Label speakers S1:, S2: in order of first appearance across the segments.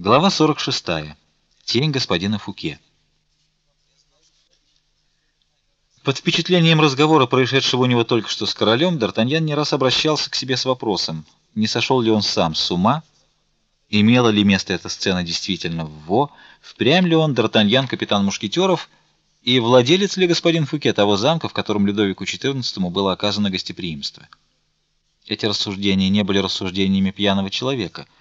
S1: Глава 46. Тень господина Фуке. Под впечатлением разговора, происшедшего у него только что с королем, Д'Артаньян не раз обращался к себе с вопросом, не сошел ли он сам с ума, имела ли место эта сцена действительно в Во, впрямь ли он Д'Артаньян, капитан мушкетеров, и владелец ли господин Фуке того замка, в котором Людовику XIV было оказано гостеприимство. Эти рассуждения не были рассуждениями пьяного человека —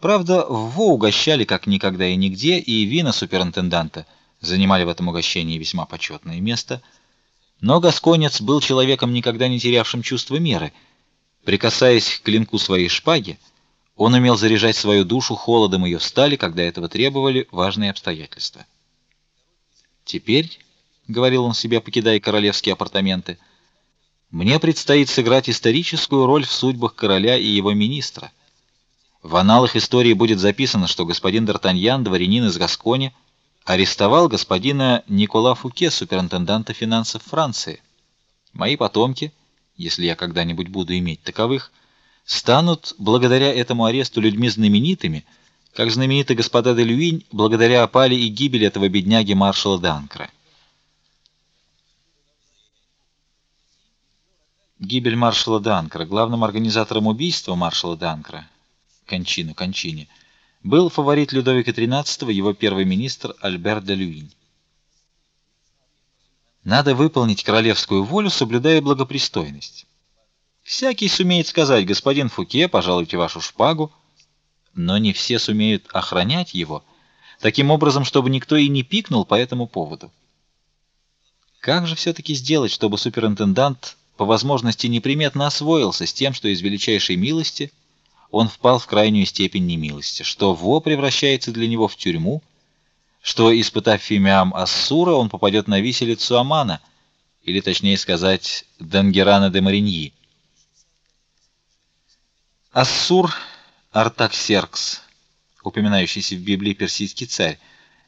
S1: Правда, в Во угощали как никогда и нигде, и вина суперинтенданта занимали в этом угощении весьма почетное место. Но гасконец был человеком, никогда не терявшим чувства меры. Прикасаясь к клинку своей шпаги, он умел заряжать свою душу холодом ее стали, когда этого требовали важные обстоятельства. Теперь, говорил он себе, покидая королевские апартаменты, мне предстоит сыграть историческую роль в судьбах короля и его министра. В аналах истории будет записано, что господин Д'Артаньян, дворянин из Гаскони, арестовал господина Никола Фуке, суперинтенданта финансов Франции. Мои потомки, если я когда-нибудь буду иметь таковых, станут благодаря этому аресту людьми знаменитыми, как знамениты господа де Люинь благодаря опале и гибели этого бедняги маршала Данкра. Гибель маршала Данкра, главным организатором убийства маршала Данкра, кончину кончине, был фаворит Людовика XIII, его первый министр Альбер де Люинь. Надо выполнить королевскую волю, соблюдая благопристойность. Всякий сумеет сказать: "Господин Фуке, пожалуйте вашу шпагу", но не все сумеют охранять его таким образом, чтобы никто и не пикнул по этому поводу. Как же все таки сделать, чтобы суперинтендант по возможности неприметно освоился с тем, что из величайшей милости он впал в крайнюю степень немилости, что Во превращается для него в тюрьму, что испытав фимиам Ассура, он попадет на виселицу Амана, или точнее сказать, Дангерана де Мариньи. Ассур Артаксеркс, упоминающийся в Библии персидский царь,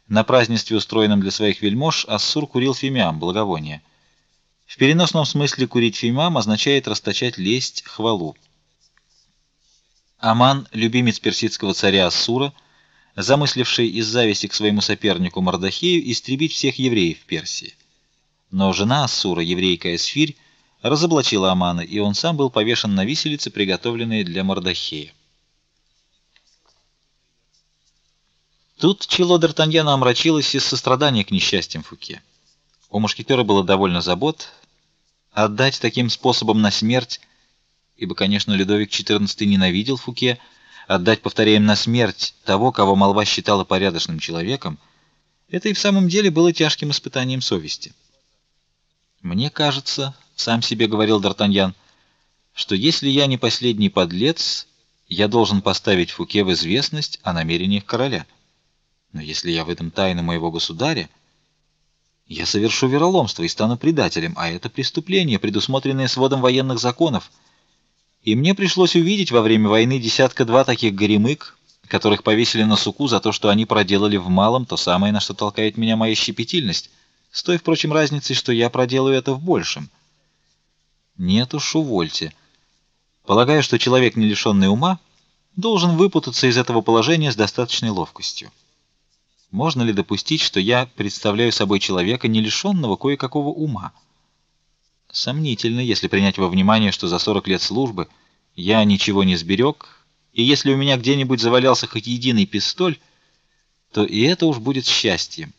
S1: на празднестве, устроенном для своих вельмож, Ассур курил фимиам, благовоние. В переносном смысле курить фимиам означает расточать лесть, хвалу. Аман, любимец персидского царя Ассура, замысливший из зависти к своему сопернику Мардахею истребить всех евреев в Персии. Но жена Ассура, еврейка Эсфирь, разоблачила Амана, и он сам был повешен на виселице, приготовленной для Мардахея. Тут чело Д'Артаньяна омрачилось из сострадания к несчастьям Фуке. У мушкетера было довольно забот отдать таким способом на смерть ибо, конечно, Людовик XIV ненавидел Фуке, отдать, повторяем, на смерть того, кого молва считала порядочным человеком, это и в самом деле было тяжким испытанием совести. Мне кажется, сам себе говорил Д'Артаньян, что если я не последний подлец, я должен поставить Фуке в известность о намерениях короля. Но если я выдам тайну моего государя, я совершу вероломство и стану предателем, а это преступление, предусмотренное сводом военных законов и мне пришлось увидеть во время войны десятка-два таких горемык, которых повесили на суку за то, что они проделали в малом то самое, на что толкает меня моя щепетильность, с той, впрочем, разницей, что я проделаю это в большем. Нет уж, увольте. Полагаю, что человек, не лишенный ума, должен выпутаться из этого положения с достаточной ловкостью. Можно ли допустить, что я представляю собой человека, не лишенного кое-какого ума? Сомнительно, если принять во внимание, что за 40 лет службы я ничего не сберег, и если у меня где-нибудь завалялся хоть единый пистоль, то и это уж будет счастьем.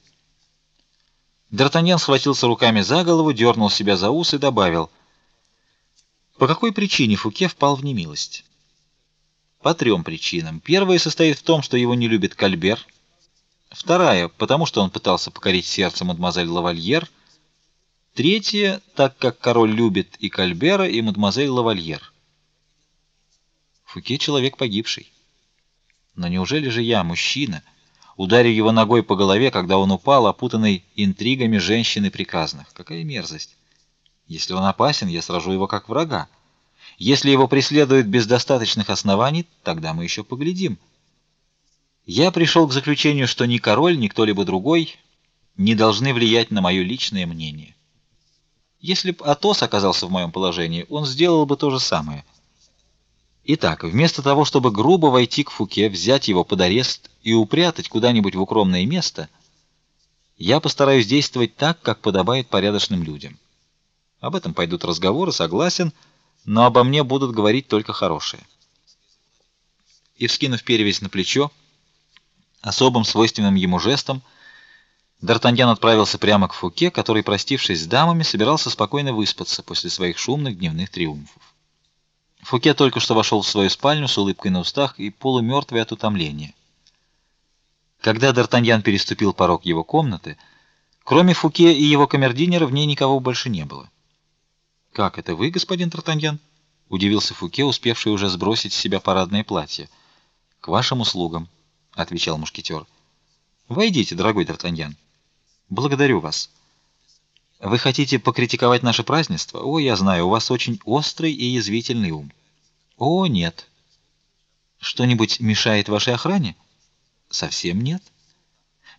S1: Д'Артаньян схватился руками за голову, дернул себя за ус и добавил: "По какой причине Фуке впал в немилость?" По трем причинам. Первая состоит в том, что его не любит Кальбер. Вторая, потому что он пытался покорить сердце мадемуазель Лавальер. Третье, так как король любит и Кальбера, и мадемуазель Лавальер. Фуке человек погибший. Но неужели же я, мужчина, ударю его ногой по голове, когда он упал, опутанный интригами женщины приказных? Какая мерзость! Если он опасен, я сражу его как врага. Если его преследуют без достаточных оснований, тогда мы еще поглядим. Я пришел к заключению, что ни король, ни кто-либо другой не должны влиять на мое личное мнение. Если бы Атос оказался в моем положении, он сделал бы то же самое. Итак, вместо того, чтобы грубо войти к Фуке, взять его под арест и упрятать куда-нибудь в укромное место, я постараюсь действовать так, как подобает порядочным людям. Об этом пойдут разговоры, согласен, но обо мне будут говорить только хорошие. И вскинув перевязь на плечо, особым свойственным ему жестом, Д'Артаньян отправился прямо к Фуке, который, простившись с дамами, собирался спокойно выспаться после своих шумных дневных триумфов. Фуке только что вошел в свою спальню с улыбкой на устах и полумертвый от утомления. Когда Д'Артаньян переступил порог его комнаты, кроме Фуке и его камердинера в ней никого больше не было. «Как это вы, господин Д'Артаньян?» — удивился Фуке, успевший уже сбросить с себя парадное платье. «К вашим услугам», — отвечал мушкетер. «Войдите, дорогой Д'Артаньян. Благодарю вас». Вы хотите покритиковать наше празднество? О, я знаю, у вас очень острый и язвительный ум. О, нет. Что-нибудь мешает вашей охране? Совсем нет.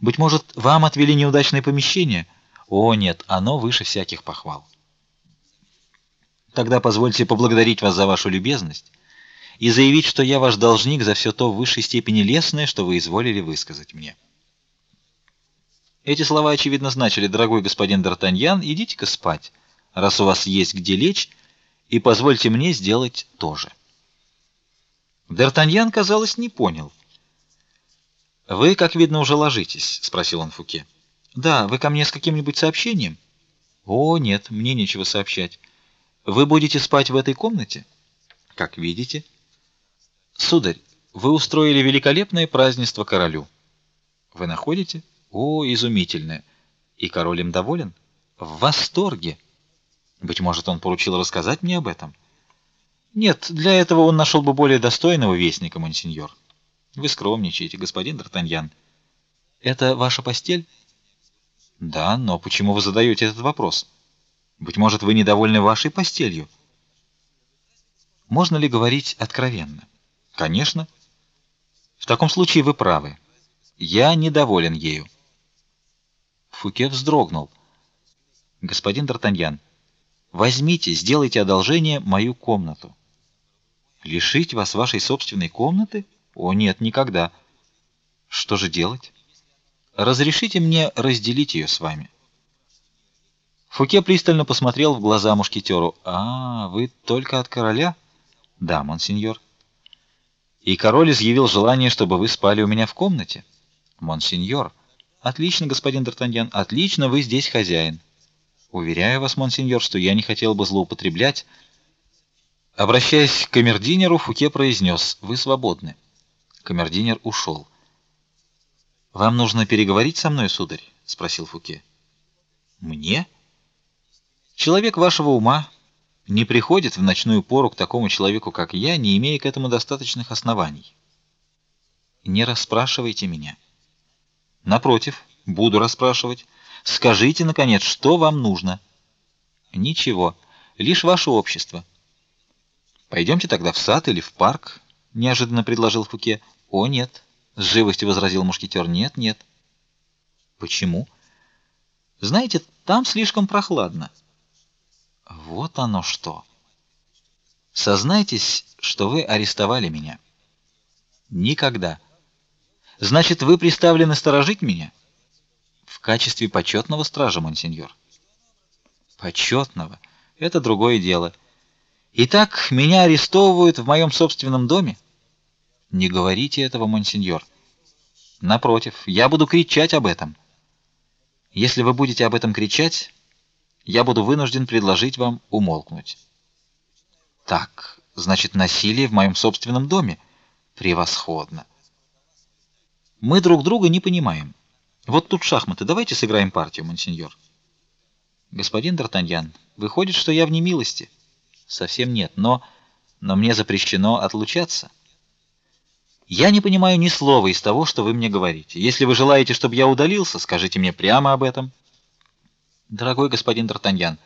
S1: Быть может, вам отвели неудачное помещение? О, нет, оно выше всяких похвал. Тогда позвольте поблагодарить вас за вашу любезность и заявить, что я ваш должник за все то в высшей степени лестное, что вы изволили высказать мне. Эти слова очевидно значили: "Дорогой господин Д'Артаньян, идите-ка спать, раз у вас есть где лечь, и позвольте мне сделать то же". Д'Артаньян, казалось, не понял. "Вы, как видно, уже ложитесь?" спросил он Фуке. "Да, вы ко мне с каким-нибудь сообщением?" "О, нет, мне нечего сообщать. Вы будете спать в этой комнате?" "Как видите." "Сударь, вы устроили великолепное празднество королю. Вы находите?" О, изумительно! И король им доволен? В восторге. Быть может, он поручил рассказать мне об этом? Нет, для этого он нашел бы более достойного вестника, монсеньор. Вы скромничаете, господин Д'Артаньян. Это ваша постель? Да, но почему вы задаете этот вопрос? Быть может, вы недовольны вашей постелью? Можно ли говорить откровенно? Конечно. В таком случае вы правы. Я недоволен ею. Фуке вздрогнул. Господин Д'Артаньян, возьмите, сделайте одолжение мою комнату. Лишить вас вашей собственной комнаты? О, нет, никогда. Что же делать? Разрешите мне разделить ее с вами. Фуке пристально посмотрел в глаза мушкетеру. А, вы только от короля? Да, монсеньор. И король изъявил желание, чтобы вы спали у меня в комнате. Монсеньор, Отлично, господин Д'Артаньян, отлично, вы здесь хозяин. Уверяю вас, монсеньор, что я не хотел бы злоупотреблять. Обращаясь к камердинеру, Фуке произнес: "Вы свободны". Камердинер ушел. Вам нужно переговорить со мной, сударь, спросил Фуке. Мне? Человек вашего ума не приходит в ночную пору к такому человеку, как я, не имея к этому достаточных оснований. Не расспрашивайте меня. Напротив, буду расспрашивать. Скажите наконец, что вам нужно? Ничего, лишь ваше общество. Пойдемте тогда в сад или в парк, неожиданно предложил Фуке. О, нет, с живостью возразил мушкетер. Нет, нет. Почему? Знаете, там слишком прохладно. Вот оно что. Сознайтесь, что вы арестовали меня. Никогда. Значит, вы приставлены сторожить меня в качестве почетного стража, монсеньор. Почетного — это другое дело. Итак, меня арестовывают в моем собственном доме. Не говорите этого, монсеньор. Напротив, я буду кричать об этом. Если вы будете об этом кричать, я буду вынужден предложить вам умолкнуть. Так, значит, насилие в моем собственном доме. Превосходно. Мы друг друга не понимаем. Вот тут шахматы. Давайте сыграем партию, монсеньор. Господин Д'Артаньян, выходит, что я в немилости. Совсем нет, но но мне запрещено отлучаться. Я не понимаю ни слова из того, что вы мне говорите. Если вы желаете, чтобы я удалился, скажите мне прямо об этом. Дорогой господин Д'Артаньян,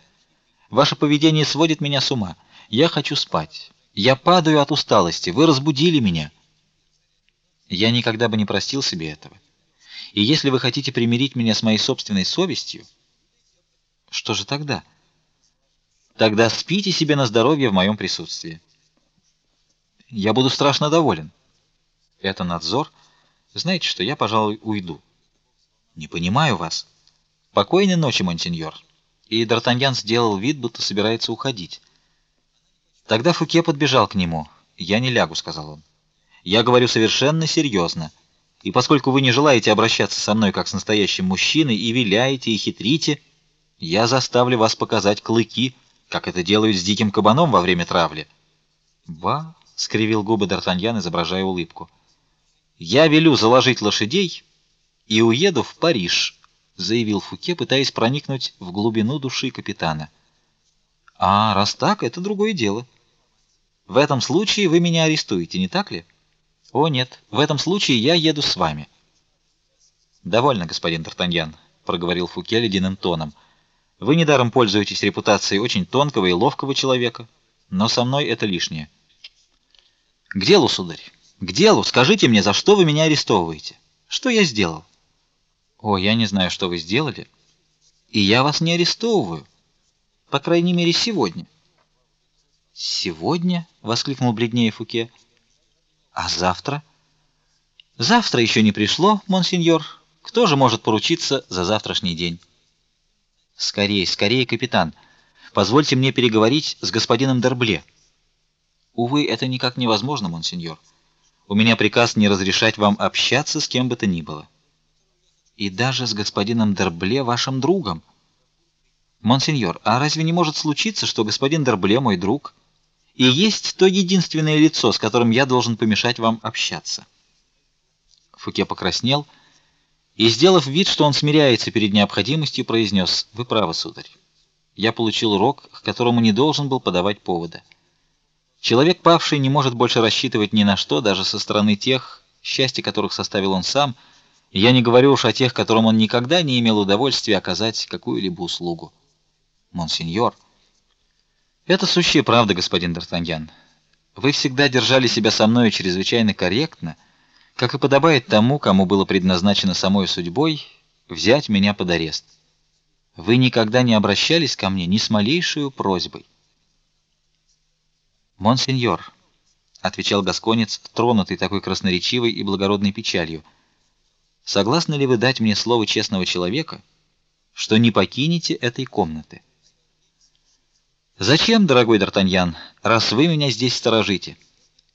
S1: ваше поведение сводит меня с ума. Я хочу спать. Я падаю от усталости. Вы разбудили меня. Я никогда бы не простил себе этого. И если вы хотите примирить меня с моей собственной совестью, что же тогда? Тогда спите себе на здоровье в моем присутствии. Я буду страшно доволен. Это надзор. Знаете что, я, пожалуй, уйду. Не понимаю вас. Покойной ночи, монсеньор. И Д'Артаньян сделал вид, будто собирается уходить. Тогда Фуке подбежал к нему. "Я не лягу", сказал он. "Я говорю совершенно серьезно. И поскольку вы не желаете обращаться со мной как с настоящим мужчиной и виляете и хитрите, я заставлю вас показать клыки, как это делают с диким кабаном во время травли". "Ба", скривил губы Д'Артаньян, изображая улыбку. "Я велю заложить лошадей и уеду в Париж", заявил Фуке, пытаясь проникнуть в глубину души капитана. "А, раз так, это другое дело. В этом случае вы меня арестуете, не так ли?" О нет, в этом случае я еду с вами. Довольно, господин Д'Артаньян, проговорил Фуке ледяным тоном. Вы недаром пользуетесь репутацией очень тонкого и ловкого человека, но со мной это лишнее. К делу, сударь. К делу. Скажите мне, за что вы меня арестовываете? Что я сделал? О, я не знаю, что вы сделали, и я вас не арестовываю. По крайней мере, сегодня. Сегодня, воскликнул бледнее Фуке. А завтра? Завтра еще не пришло, монсеньор. Кто же может поручиться за завтрашний день? Скорей, скорее, капитан. Позвольте мне переговорить с господином Дербле. Увы, это никак невозможно, монсеньор. У меня приказ не разрешать вам общаться с кем бы то ни было. И даже с господином Дербле, вашим другом. Монсеньор, а разве не может случиться, что господин Дербле мой друг? И есть то единственное лицо, с которым я должен помешать вам общаться. Фуке покраснел и, сделав вид, что он смиряется перед необходимостью, произнес: "Вы правы, сударь. Я получил урок, к которому не должен был подавать повода. Человек павший не может больше рассчитывать ни на что, даже со стороны тех, счастье которых составил он сам. Я не говорю уж о тех, которым он никогда не имел удовольствия оказать какую-либо услугу. Монсеньор, это сущая правда, господин Д'Артаньян. Вы всегда держали себя со мной чрезвычайно корректно, как и подобает тому, кому было предназначено самой судьбой взять меня под арест. Вы никогда не обращались ко мне ни с малейшей просьбой. Монсеньор, отвечал гасконец, тронутый такой красноречивой и благородной печалью. Согласны ли вы дать мне слово честного человека, что не покинете этой комнаты? Зачем, дорогой Д'Артаньян, раз вы меня здесь сторожите?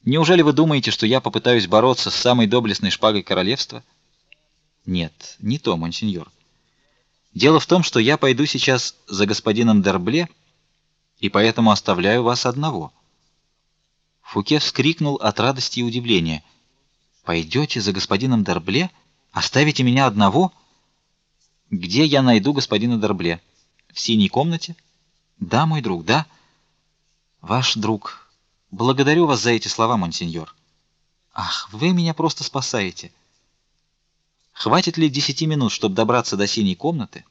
S1: Неужели вы думаете, что я попытаюсь бороться с самой доблестной шпагой королевства? Нет, не то, монсеньор. Дело в том, что я пойду сейчас за господином Дербле и поэтому оставляю вас одного. Фуке вскрикнул от радости и удивления. Пойдете за господином Дербле? Оставите меня одного? Где я найду господина Дербле? В синей комнате? Да, мой друг, да. Ваш друг. Благодарю вас за эти слова, монсеньор. Ах, вы меня просто спасаете. Хватит ли десяти минут, чтобы добраться до синей комнаты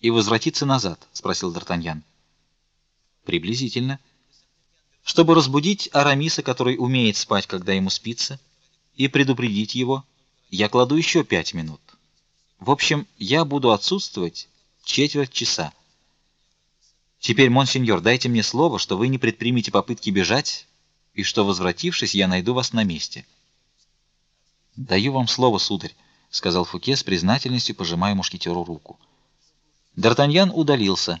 S1: и возвратиться назад, спросил Д'Артаньян. Приблизительно. Чтобы разбудить Арамиса, который умеет спать, когда ему спится, и предупредить его, я кладу еще пять минут. В общем, я буду отсутствовать четверть часа. Теперь, монсеньор, дайте мне слово, что вы не предпримете попытки бежать и что, возвратившись, я найду вас на месте. Даю вам слово, сударь, сказал Фуке с признательностью, пожимая мушкетеру руку. Д'Артаньян удалился.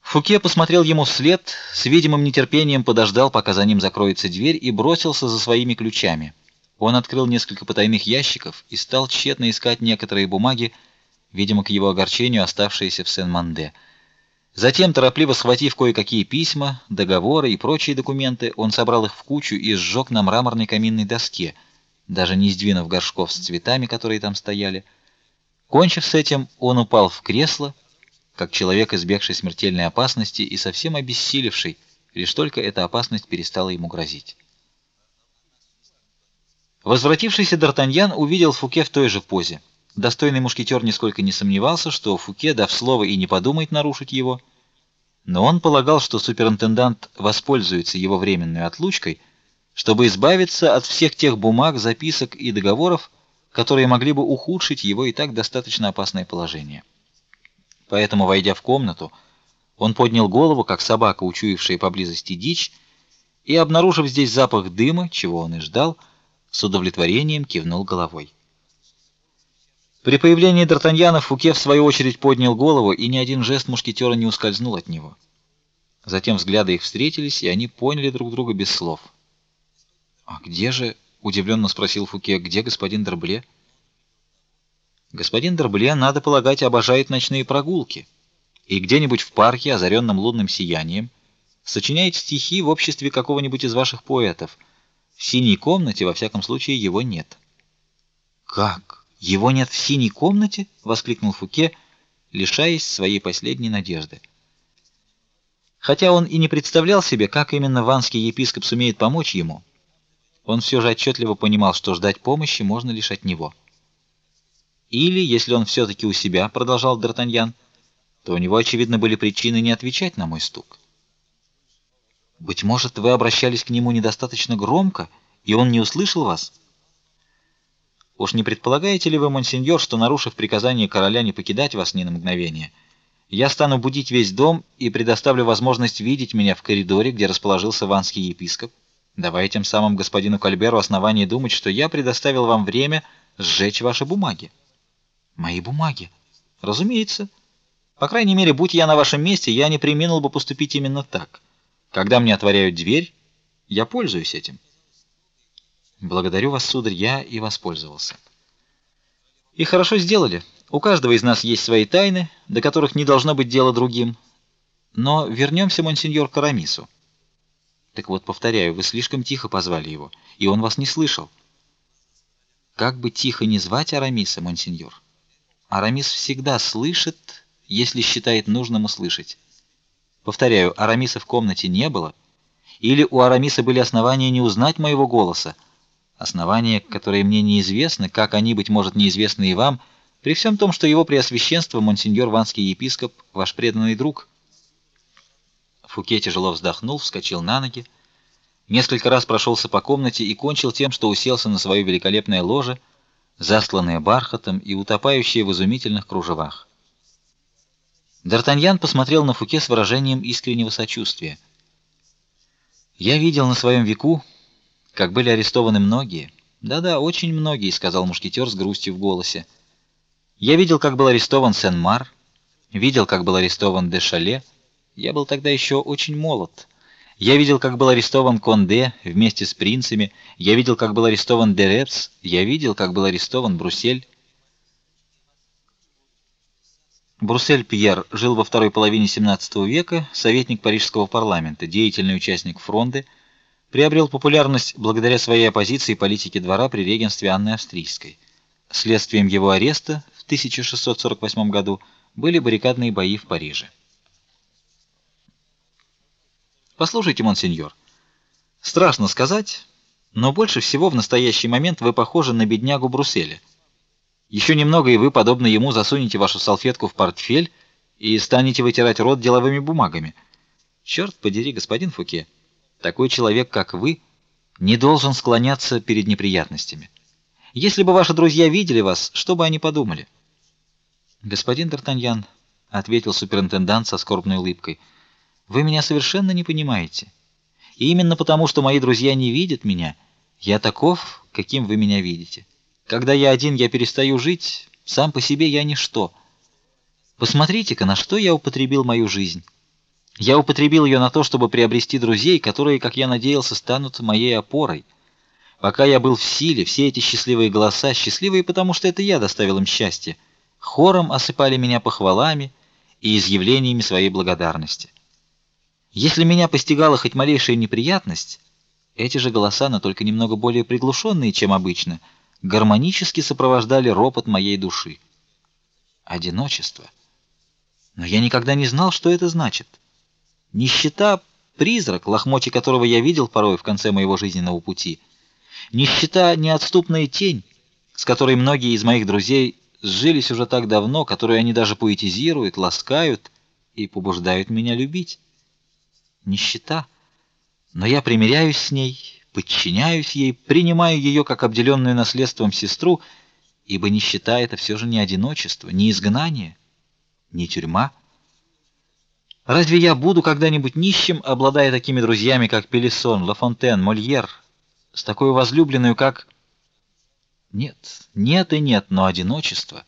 S1: Фуке посмотрел ему вслед, с видимым нетерпением подождал, пока за ним закроется дверь, и бросился за своими ключами. Он открыл несколько потайных ящиков и стал тщетно искать некоторые бумаги, видимо, к его огорчению оставшиеся в Сен-Манде. Затем, торопливо схватив кое-какие письма, договоры и прочие документы, он собрал их в кучу и сжег на мраморной каминной доске, даже не сдвинув горшков с цветами, которые там стояли. Кончив с этим, он упал в кресло, как человек, избегший смертельной опасности и совсем обессилевший, лишь только эта опасность перестала ему грозить. Возвратившийся Д'Артаньян увидел Фуке в той же позе. Достойный мушкетер нисколько не сомневался, что Фуке, дав слово, и не подумает нарушить его, но он полагал, что суперинтендант воспользуется его временной отлучкой, чтобы избавиться от всех тех бумаг, записок и договоров, которые могли бы ухудшить его и так достаточно опасное положение. Поэтому, войдя в комнату, он поднял голову, как собака, учуявшая поблизости дичь, и, обнаружив здесь запах дыма, чего он и ждал, с удовлетворением кивнул головой. При появлении Д'Артаньяна Фуке в свою очередь поднял голову, и ни один жест мушкетера не ускользнул от него. Затем взгляды их встретились, и они поняли друг друга без слов. "А где же?" удивленно спросил Фуке. "Где господин Д'Арбле?" Господин Д'Арбле, надо полагать, обожает ночные прогулки. И где-нибудь в парке, озаренном лунным сиянием, сочиняет стихи в обществе какого-нибудь из ваших поэтов. В синей комнате во всяком случае его нет. Как? Его нет в синей комнате? воскликнул Фуке, лишаясь своей последней надежды. Хотя он и не представлял себе, как именно ванский епископ сумеет помочь ему, он все же отчетливо понимал, что ждать помощи можно лишь от него. Или, если он все таки у себя, продолжал Д'Артаньян, то у него очевидно были причины не отвечать на мой стук. Быть может, вы обращались к нему недостаточно громко, и он не услышал вас? Уж не предполагаете ли вы, монсеньор, что нарушив приказание короля не покидать вас ни на мгновение, я стану будить весь дом и предоставлю возможность видеть меня в коридоре, где расположился ванский епископ, давая тем самым господину Кальберу основание думать, что я предоставил вам время сжечь ваши бумаги. Мои бумаги. Разумеется. По крайней мере, будь я на вашем месте, я не преминул бы поступить именно так. Когда мне отворяют дверь, я пользуюсь этим. Благодарю вас, сударь, я и воспользовался. И хорошо сделали. У каждого из нас есть свои тайны, до которых не должно быть дела другим. Но вернемся, монсеньор Карамису. Так вот, повторяю, вы слишком тихо позвали его, и он вас не слышал. Как бы тихо ни звать Арамиса, монсеньор, Арамис всегда слышит, если считает нужным услышать. Повторяю, Арамиса в комнате не было, или у Арамиса были основания не узнать моего голоса, основания, которые мне неизвестны, как они быть может неизвестны и вам, при всем том, что его преосвященство монсеньор Ванский епископ ваш преданный друг. Фуке тяжело вздохнул, вскочил на ноги, несколько раз прошелся по комнате и кончил тем, что уселся на свое великолепное ложе, застланное бархатом и утопающее в изумительных кружевах. Д'Артаньян посмотрел на Фуке с выражением искреннего сочувствия. Я видел на своем веку, как были арестованы многие. Да-да, очень многие, сказал мушкетер с грустью в голосе. Я видел, как был арестован Сен-Мар, видел, как был арестован де Шале. Я был тогда еще очень молод. Я видел, как был арестован Конде вместе с принцами. Я видел, как был арестован Дерец. Я видел, как был арестован Брусель. Бруссель Пьер жил во второй половине XVII века, советник парижского парламента, деятельный участник фронды, приобрел популярность благодаря своей оппозиции политике двора при регенстве Анны Австрийской. Следствием его ареста в 1648 году были баррикадные бои в Париже. Послушайте, монсеньор, страшно сказать, но больше всего в настоящий момент вы похожи на беднягу Брусселя. Еще немного, и вы, подобно ему, засунете вашу салфетку в портфель и станете вытирать рот деловыми бумагами. Черт подери, господин Фуке, такой человек, как вы, не должен склоняться перед неприятностями. Если бы ваши друзья видели вас, что бы они подумали? Господин Д'Артаньян, ответил суперинтендант со скорбной улыбкой. Вы меня совершенно не понимаете. И именно потому, что мои друзья не видят меня, я таков, каким вы меня видите. Когда я один, я перестаю жить, сам по себе я ничто. Посмотрите-ка, на что я употребил мою жизнь. Я употребил ее на то, чтобы приобрести друзей, которые, как я надеялся, станут моей опорой. Пока я был в силе, все эти счастливые голоса, счастливые потому, что это я доставил им счастье, хором осыпали меня похвалами и изъявлениями своей благодарности. Если меня постигала хоть малейшая неприятность, эти же голоса, но только немного более приглушенные, чем обычно, — гармонически сопровождали ропот моей души. Одиночество. Но я никогда не знал, что это значит. Нищета призрак, лохмотья которого я видел порой в конце моего жизненного пути. Нищета неотступная тень, с которой многие из моих друзей сжились уже так давно, которую они даже поэтизируют, ласкают и побуждают меня любить. Нищета. Но я примиряюсь с ней подчиняюсь ей, принимаю ее как обделенную наследством сестру, ибо нищета это все же не одиночество, не изгнание, не тюрьма. Разве я буду когда-нибудь нищим, обладая такими друзьями, как Пелисон, Лафонтен, Мольер, с такой возлюбленной, как Нет, нет и нет, но одиночество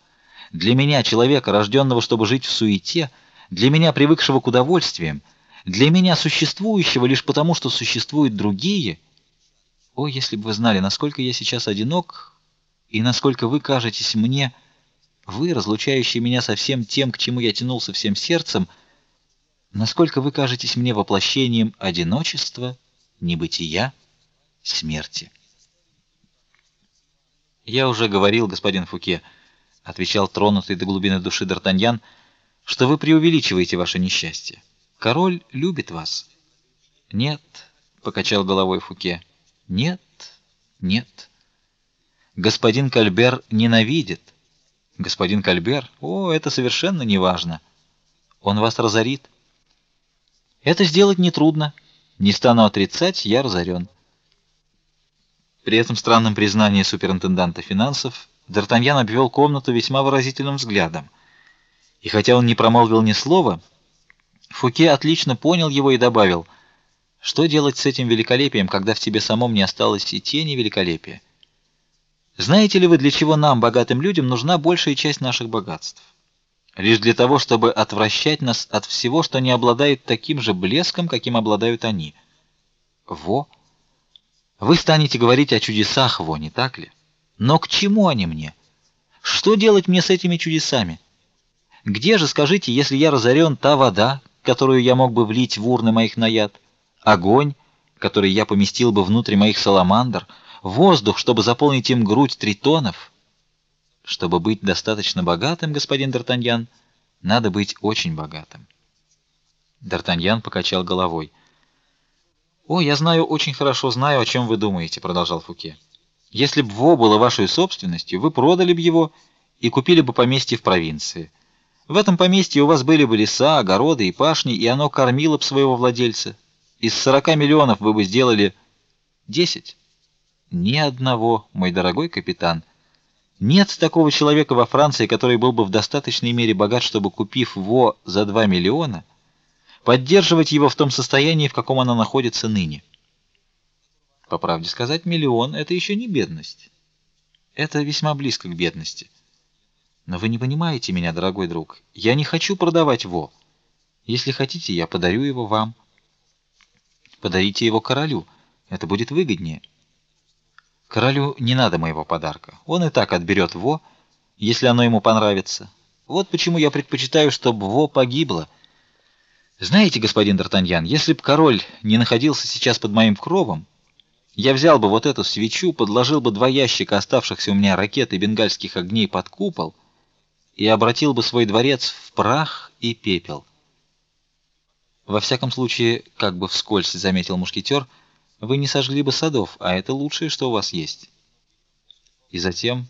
S1: для меня, человека, рожденного, чтобы жить в суете, для меня, привыкшего к удовольствиям, для меня существующего лишь потому, что существуют другие. О, если бы вы знали, насколько я сейчас одинок и насколько вы кажетесь мне, вы, разлучающие меня со всем тем, к чему я тянулся всем сердцем, насколько вы кажетесь мне воплощением одиночества, небытия, смерти. Я уже говорил, господин Фуке, отвечал тронутый до глубины души Д'Артаньян, что вы преувеличиваете ваше несчастье. Король любит вас. Нет, покачал головой Фуке. Нет, нет. Господин Кальбер ненавидит. Господин Кальбер, о, это совершенно неважно. Он вас разорит. Это сделать не трудно. Не стану отрицать, я разорен. При этом странном признании суперинтенданта финансов Д'Артаньян обвел комнату весьма выразительным взглядом. И хотя он не промолвил ни слова, Фуке отлично понял его и добавил: "Что делать с этим великолепием, когда в тебе самом не осталось и тени великолепия? Знаете ли вы, для чего нам, богатым людям, нужна большая часть наших богатств? Лишь для того, чтобы отвращать нас от всего, что не обладает таким же блеском, каким обладают они. Во. Вы станете говорить о чудесах во, не так ли? Но к чему они мне? Что делать мне с этими чудесами? Где же, скажите, если я разорен, та вода, которую я мог бы влить в урны моих наяд, огонь, который я поместил бы внутрь моих саламандр, воздух, чтобы заполнить им грудь тритонов? Чтобы быть достаточно богатым, господин Д'Артаньян, надо быть очень богатым. Д'Артаньян покачал головой. "О, я знаю, очень хорошо знаю, о чем вы думаете", продолжал Фуке. "Если бы во было вашей собственностью, вы продали бы его и купили бы поместье в провинции. В этом поместье у вас были бы леса, огороды и пашни, и оно кормило бы своего владельца. Из 40 миллионов вы бы сделали 10. Ни одного, мой дорогой капитан. Нет такого человека во Франции, который был бы в достаточной мере богат, чтобы купив во за 2 миллиона, поддерживать его в том состоянии, в каком оно находится ныне. По правде сказать, миллион это еще не бедность. Это весьма близко к бедности. Но вы не понимаете меня, дорогой друг. Я не хочу продавать во. Если хотите, я подарю его вам. Подарите его королю. Это будет выгоднее. Королю не надо моего подарка. Он и так отберет во, если оно ему понравится. Вот почему я предпочитаю, чтобы во погибло. Знаете, господин Д'Артаньян, если б король не находился сейчас под моим кровом, я взял бы вот эту свечу, подложил бы два ящика оставшихся у меня ракет и бенгальских огней под купол и обратил бы свой дворец в прах и пепел. Во всяком случае, как бы вскользь заметил мушкетер, — вы не сожгли бы садов, а это лучшее, что у вас есть. И затем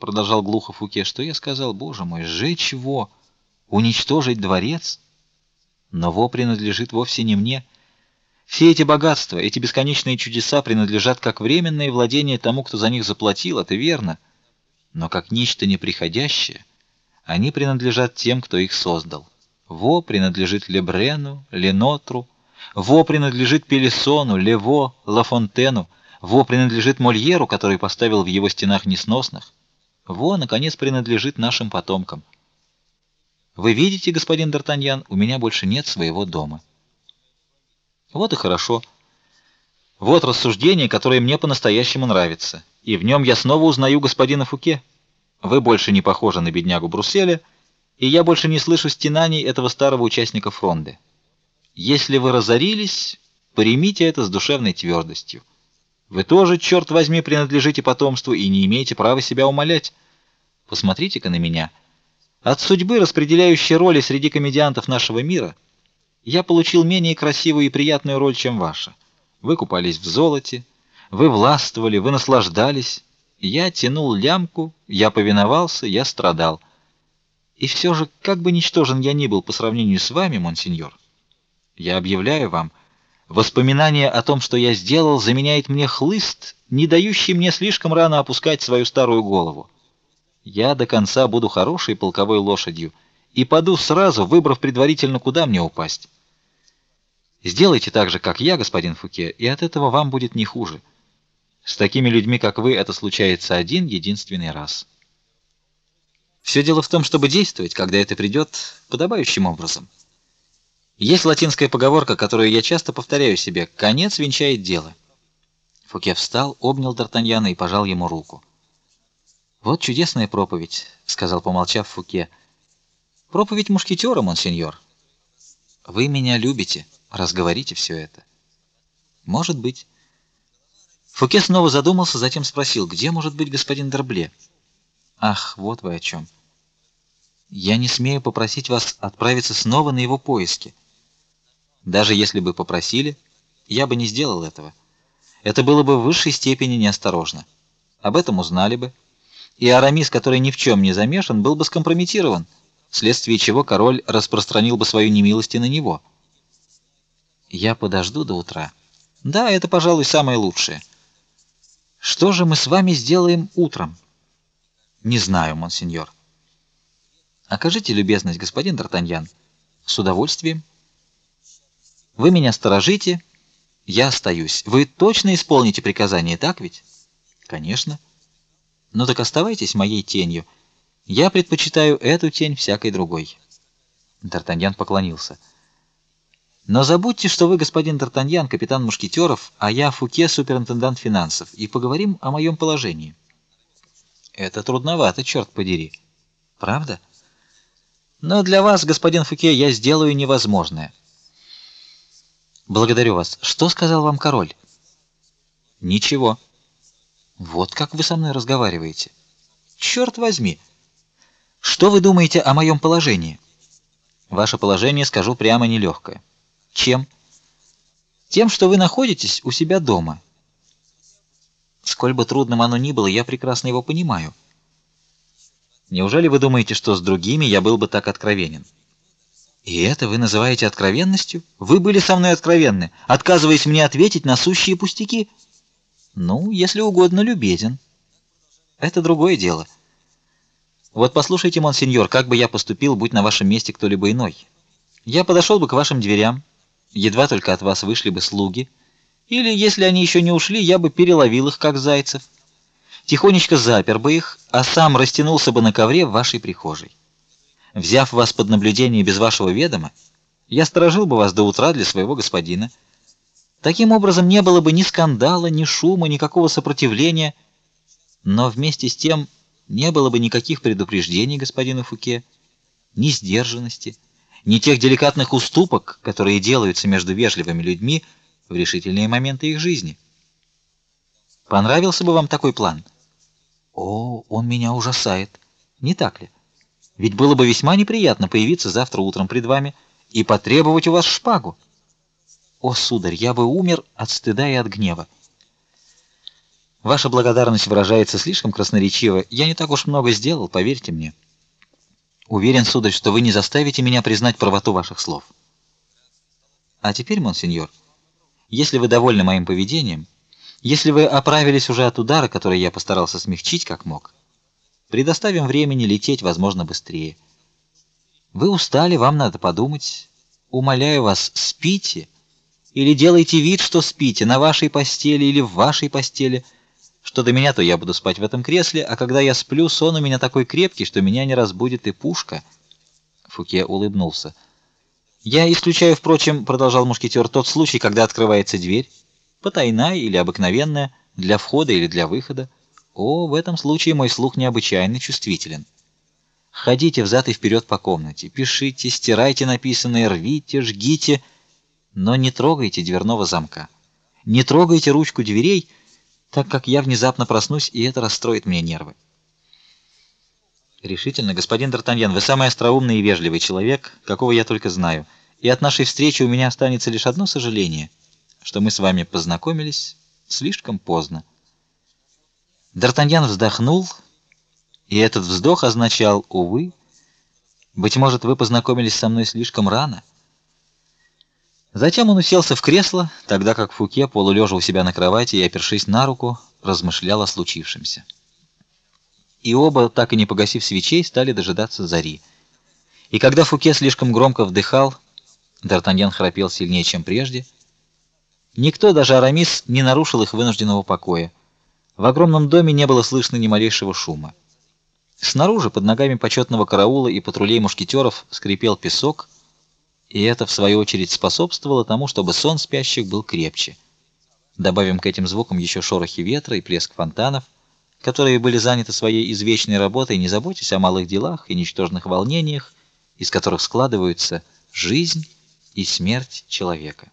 S1: продолжал глухо Фуке, что я сказал, Боже мой, сжечь его, уничтожить дворец, но во принадлежит вовсе не мне. Все эти богатства, эти бесконечные чудеса принадлежат как временное владение тому, кто за них заплатил, это верно, но как нечто неприходящее, они принадлежат тем, кто их создал. Во принадлежит Лебрену, Ленотру, во принадлежит Пелесону, Лево, Лафонтену, во принадлежит Мольеру, который поставил в его стенах несносных. Во наконец принадлежит нашим потомкам. Вы видите, господин Д'Артаньян, у меня больше нет своего дома. Вот и хорошо. Вот рассуждение, которое мне по-настоящему нравится, и в нем я снова узнаю господина Фуке. Вы больше не похожи на беднягу Брусселя, и я больше не слышу стенаний этого старого участника фронды. Если вы разорились, примите это с душевной твердостью. Вы тоже, черт возьми, принадлежите потомству и не имеете права себя умолять. Посмотрите-ка на меня. От судьбы, распределяющей роли среди комедиантов нашего мира, я получил менее красивую и приятную роль, чем ваша. Вы купались в золоте, вы властвовали, вы наслаждались. Я тянул лямку, я повиновался, я страдал. И все же, как бы ничтожен я ни был по сравнению с вами, монсеньор, я объявляю вам, воспоминание о том, что я сделал, заменяет мне хлыст, не дающий мне слишком рано опускать свою старую голову. Я до конца буду хорошей полковой лошадью и паду сразу, выбрав предварительно, куда мне упасть. Сделайте так же, как я, господин Фуке, и от этого вам будет не хуже. С такими людьми, как вы, это случается один единственный раз. Все дело в том, чтобы действовать, когда это придет подобающим образом. Есть латинская поговорка, которую я часто повторяю себе: конец венчает дело. Фуке встал, обнял Д'Артаньяна и пожал ему руку. Вот чудесная проповедь, сказал, помолчав Фуке. Проповедь мушкетера, монсеньор. Вы меня любите, раз говорите все это. Может быть. Фуке снова задумался, затем спросил: "Где может быть господин Дербле?" Ах, вот вы о чем. Я не смею попросить вас отправиться снова на его поиски. Даже если бы попросили, я бы не сделал этого. Это было бы в высшей степени неосторожно. Об этом узнали бы, и Арамис, который ни в чем не замешан, был бы скомпрометирован вследствие чего король распространил бы свою немилость и на него. Я подожду до утра. Да, это, пожалуй, самое лучшее. Что же мы с вами сделаем утром? Не знаю, монсеньор. Окажите любезность, господин Д'Артаньян. С удовольствием. Вы меня сторожите, я остаюсь. Вы точно исполните приказание, так ведь? Конечно. Ну так оставайтесь моей тенью. Я предпочитаю эту тень всякой другой. Д'Артаньян поклонился. Но забудьте, что вы господин Д'Артаньян, капитан мушкетеров, а я Фуке, суперинтендант финансов, и поговорим о моем положении. Это трудновато, черт подери. Правда? Но для вас, господин Фуке, я сделаю невозможное. Благодарю вас. Что сказал вам король? Ничего. Вот как вы со мной разговариваете. Черт возьми. Что вы думаете о моем положении? Ваше положение, скажу прямо, нелегкое. Чем? Тем, что вы находитесь у себя дома. Сколь бы трудным оно ни было, я прекрасно его понимаю. Неужели вы думаете, что с другими я был бы так откровенен? И это вы называете откровенностью? Вы были со мной откровенны, отказываясь мне ответить на сущие пустяки. Ну, если угодно, любезен. Это другое дело. Вот послушайте, монсеньор, как бы я поступил, будь на вашем месте кто-либо иной. Я подошел бы к вашим дверям, едва только от вас вышли бы слуги, или если они еще не ушли, я бы переловил их как зайцев, тихонечко запер бы их, а сам растянулся бы на ковре в вашей прихожей. Взяв вас под наблюдение без вашего ведома, я сторожил бы вас до утра для своего господина. Таким образом не было бы ни скандала, ни шума, никакого сопротивления, но вместе с тем не было бы никаких предупреждений господину Фуке, ни сдержанности, ни тех деликатных уступок, которые делаются между вежливыми людьми в решительные моменты их жизни. Понравился бы вам такой план? О, он меня ужасает. Не так ли? Ведь было бы весьма неприятно появиться завтра утром пред вами и потребовать у вас шпагу. О, сударь, я бы умер от стыда и от гнева. Ваша благодарность выражается слишком красноречиво. Я не так уж много сделал, поверьте мне. Уверен, сударь, что вы не заставите меня признать правоту ваших слов. А теперь, монсеньор, если вы довольны моим поведением, если вы оправились уже от удара, который я постарался смягчить как мог, предоставим времени лететь, возможно, быстрее. Вы устали, вам надо подумать. Умоляю вас, спите или делайте вид, что спите на вашей постели или в вашей постели. Что до меня, то я буду спать в этом кресле, а когда я сплю, сон у меня такой крепкий, что меня не разбудит и пушка. Фуке улыбнулся. Я исключаю, впрочем, продолжал мушкетер, тот случай, когда открывается дверь, потайная или обыкновенная, для входа или для выхода. О, в этом случае мой слух необычайно чувствителен. Ходите взад и вперед по комнате, пишите, стирайте написанное, рвите, жгите, но не трогайте дверного замка. Не трогайте ручку дверей так как я внезапно проснусь, и это расстроит мне нервы. Решительно, господин Д'Артаньян, вы самый остроумный и вежливый человек, какого я только знаю. И от нашей встречи у меня останется лишь одно сожаление, что мы с вами познакомились слишком поздно. Д'Артаньян вздохнул, и этот вздох означал: увы, быть может, вы познакомились со мной слишком рано. Затем он уселся в кресло, тогда как Фуке, полулежа у себя на кровати и опершись на руку, размышлял о случившемся. И оба, так и не погасив свечей, стали дожидаться зари. И когда Фуке слишком громко вдыхал, Д'Артаньян храпел сильнее, чем прежде. Никто, даже Арамис, не нарушил их вынужденного покоя. В огромном доме не было слышно ни малейшего шума. Снаружи, под ногами почетного караула и патрулей мушкетеров, скрипел песок, и это в свою очередь способствовало тому, чтобы сон спящих был крепче. Добавим к этим звукам еще шорохи ветра и плеск фонтанов, которые были заняты своей извечной работой, не заботясь о малых делах и ничтожных волнениях, из которых складываются жизнь и смерть человека.